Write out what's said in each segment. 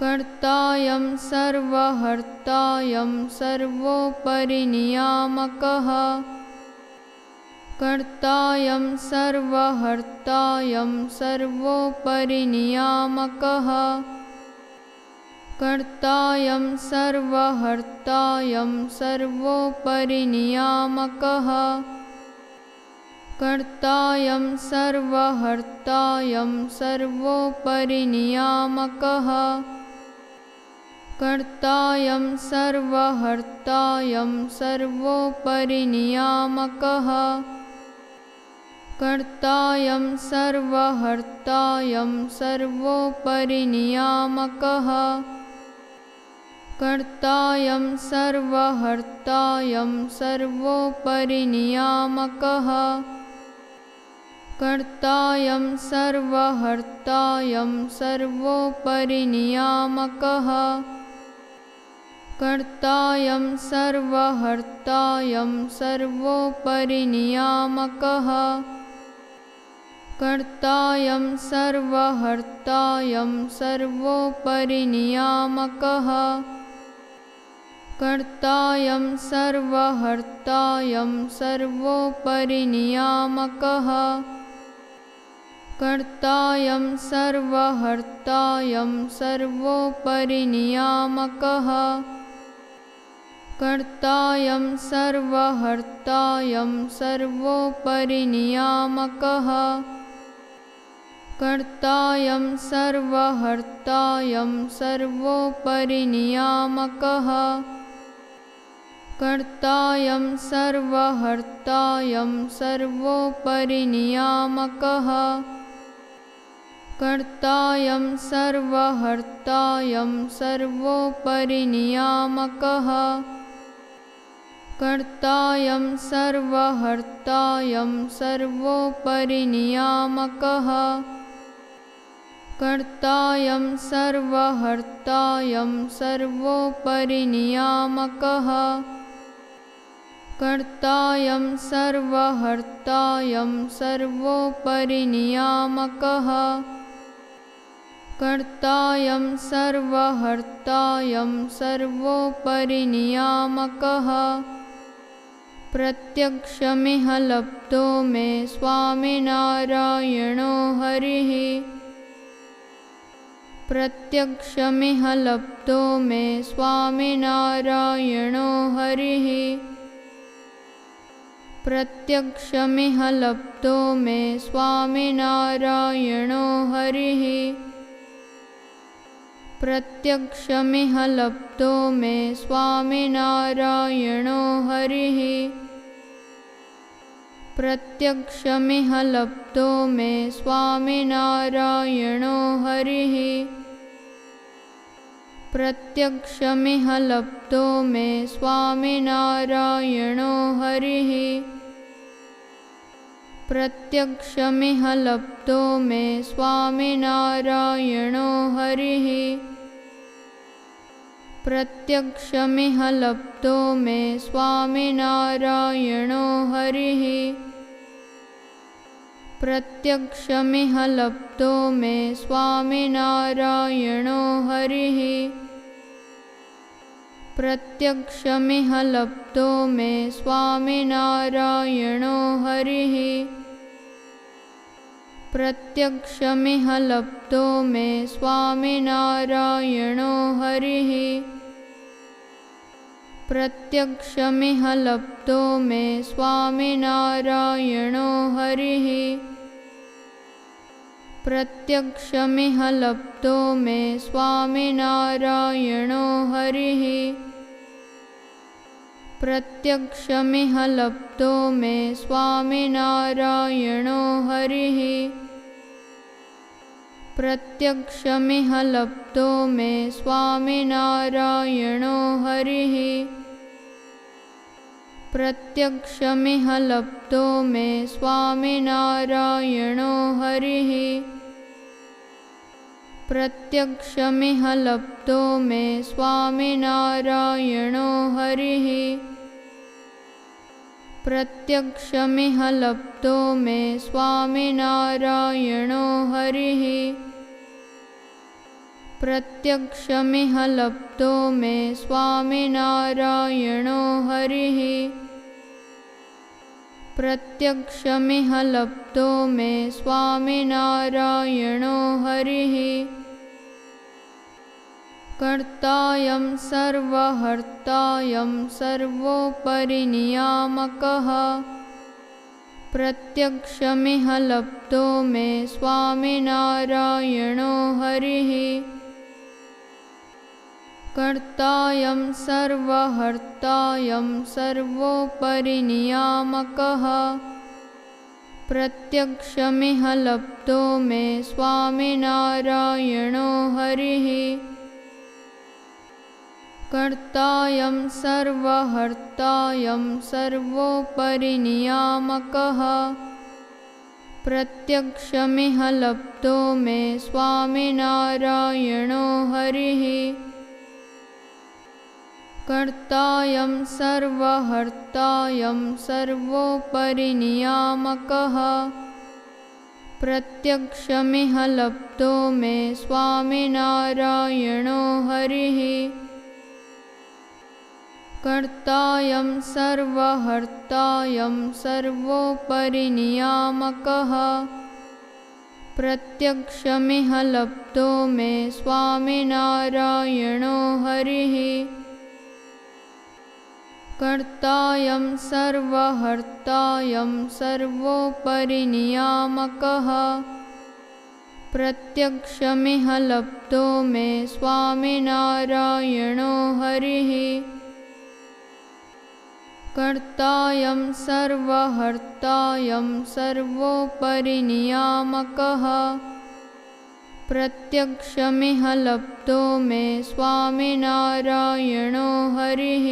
कर्तायं सर्वहर्तायं सर्वोपरिनियामकः कर्तायं सर्वहर्तायं सर्वोपरिनियामकः कर्तायं सर्वहर्तायं सर्वोपरिनियामकः कर्तायं सर्वहर्तायं सर्वोपरिनियामकः कर्तायं सर्वहर्तायं सर्वोपरिनियामकः कर्तायं सर्वहर्तायं सर्वोपरिनियामकः कर्तायं सर्वहर्तायं सर्वोपरिनियामकः कर्तायं सर्वहर्तायं सर्वोपरिनियामकः कर्तायं सर्वहर्तायं सर्वोपरिनियामकः कर्तायं सर्वहर्तायं सर्वोपरिनियामकः कर्तायं सर्वहर्तायं सर्वोपरिनियामकः कर्तायं सर्वहर्तायं सर्वोपरिनियामकः कर्तायं सर्वहर्तायं सर्वोपरिनियामकः कर्तायं सर्वहर्तायं सर्वोपरिनियामकः कर्तायं सर्वहर्तायं सर्वोपरिनियामकः कर्तायं सर्वहर्तायं सर्वोपरिनियामकः कर्तायं सर्वहर्तायं सर्वोपरिनियामकः कर्तायं सर्वहर्तायं सर्वोपरिनियामकः कर्तायं सर्वहर्तायं सर्वोपरिनियामकः कर्तायं सर्वहर्तायं सर्वोपरिनियामकः प्रत्यक्षमिह लब्धो मे स्वामिनारायणो हरिः। प्रत्यक्षमिह लब्धो मे स्वामिनारायणो हरिः। प्रत्यक्षमिह लब्धो मे स्वामिनारायणो हरिः प्रत्यक्षमिह लब्धो मे स्वामिनारायणो हरिः। प्रत्यक्षमिह लब्धो मे स्वामिनारायणो हरिः। प्रत्यक्षमिह लब्धो मे स्वामिनारायणो हरिः। प्रत्यक्षमिह लब्धो मे स्वामिनारायणो हरिः प्रत्यक्षमिह लब्धो मे स्वामिनारायणो हरिः। प्रत्यक्षमिह लब्धो मे स्वामिनारायणो हरिः। प्रत्यक्षमिह लब्धो मे स्वामिनारायणो हरिः। प्रत्यक्षमिह लब्धो मे स्वामिनारायणो हरिः प्रत्यक्षमिह लब्धो मे स्वामिनारायणो हरिः। प्रत्यक्षमिह लब्धो मे स्वामिनारायणो हरिः। प्रत्यक्षमिह लब्धो मे स्वामिनारायणो हरिः। प्रत्यक्षमिह लब्धो मे स्वामिनारायणो हरिः प्रत्यक्षमिह लब्धो मे स्वामिनारायणो हरिः। प्रत्यक्षमिह लब्धो मे स्वामिनारायणो हरिः। प्रत्यक्षमिह लब्धो मे स्वामिनारायणो हरिः प्रत्यक्षमिह लब्धो मे स्वामिनारायणो हरिः। प्रत्यक्षमिह लब्धो मे स्वामिनारायणो हरिः। कर्तायं सर्वहर्तायं सर्वोपरिनियामकः प्रत्यक्षमिह लब्धो मे स्वामिनारायणो हरिः कर्तायं सर्वहर्तायं सर्वोपरिनियामकः। प्रत्यक्षमिह लब्धो मे स्वामिनारायणो हरिः। कर्तायं सर्वहर्तायं सर्वोपरिनियामकः। प्रत्यक्षमिह लब्धो मे स्वामिनारायणो हरिः कर्तायं सर्वहर्तायं सर्वोपरिनियामकः प्रत्यक्षमिह लब्धो मे स्वामिनारायणो हरिः। कर्तायं सर्वहर्तायं सर्वोपरिनियामकः प्रत्यक्षमिह लब्धो मे स्वामिनारायणो हरिः कर्तायं सर्वहर्तायं सर्वोपरिनियामकः प्रत्यक्षमिह लब्धो मे स्वामिनारायणो हरिः। कर्तायं सर्वहर्तायं सर्वोपरिनियामकः प्रत्यक्षमिह लब्धो मे स्वामिनारायणो हरिः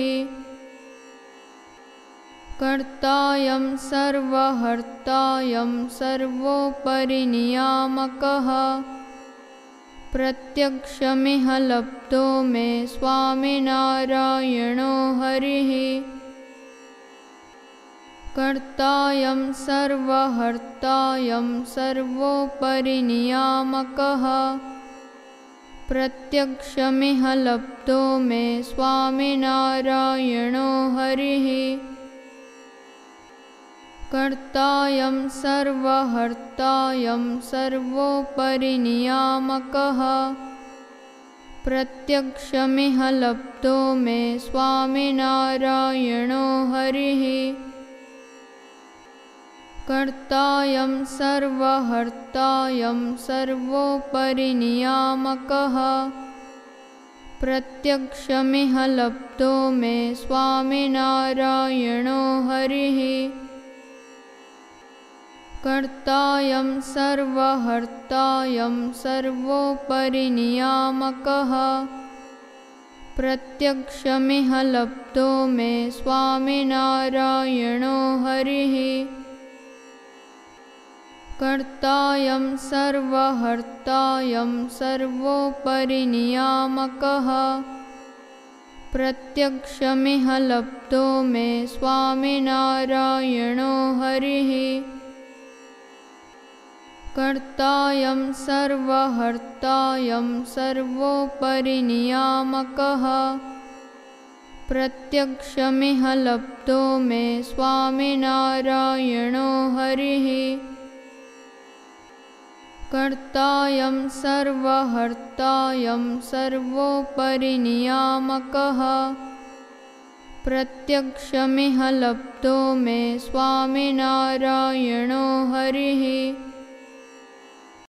कर्तायं सर्वहर्तायं सर्वोपरिनियामकः प्रत्यक्षमिह लब्धो मे स्वामिनारायणो हरिः। कर्तायं सर्वहर्तायं सर्वोपरिनियामकः प्रत्यक्षमिह लब्धो मे स्वामिनारायणो हरिः कर्तायं सर्वहर्तायं सर्वोपरिनियामकः प्रत्यक्षमिह लब्धो मे स्वामिनारायणो हरिः। कर्तायं सर्वहर्तायं सर्वोपरिनियामकः प्रत्यक्षमिह लब्धो मे स्वामिनारायणो हरिः कर्तायं सर्वहर्तायं सर्वोपरिनियामकः। प्रत्यक्षमिह लब्धो मे स्वामिनारायणो हरिः। कर्तायं सर्वहर्तायं सर्वोपरिनियामकः। प्रत्यक्षमिह लब्धो मे स्वामिनारायणो हरिः कर्तायं सर्वहर्तायं सर्वोपरिनियामकः प्रत्यक्षमिह लब्धो मे स्वामिनारायणो हरिः। कर्तायं सर्वहर्तायं सर्वोपरिनियामकः प्रत्यक्षमिह लब्धो मे स्वामिनारायणो हरिः